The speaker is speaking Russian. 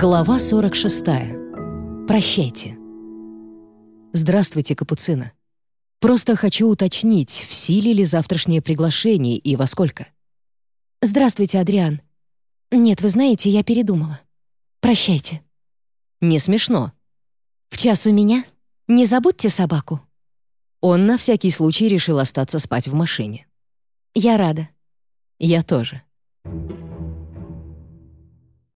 Глава 46. Прощайте. Здравствуйте, Капуцина. Просто хочу уточнить, в силе ли завтрашнее приглашение и во сколько. Здравствуйте, Адриан. Нет, вы знаете, я передумала. Прощайте. Не смешно. В час у меня? Не забудьте собаку. Он на всякий случай решил остаться спать в машине. Я рада. Я тоже.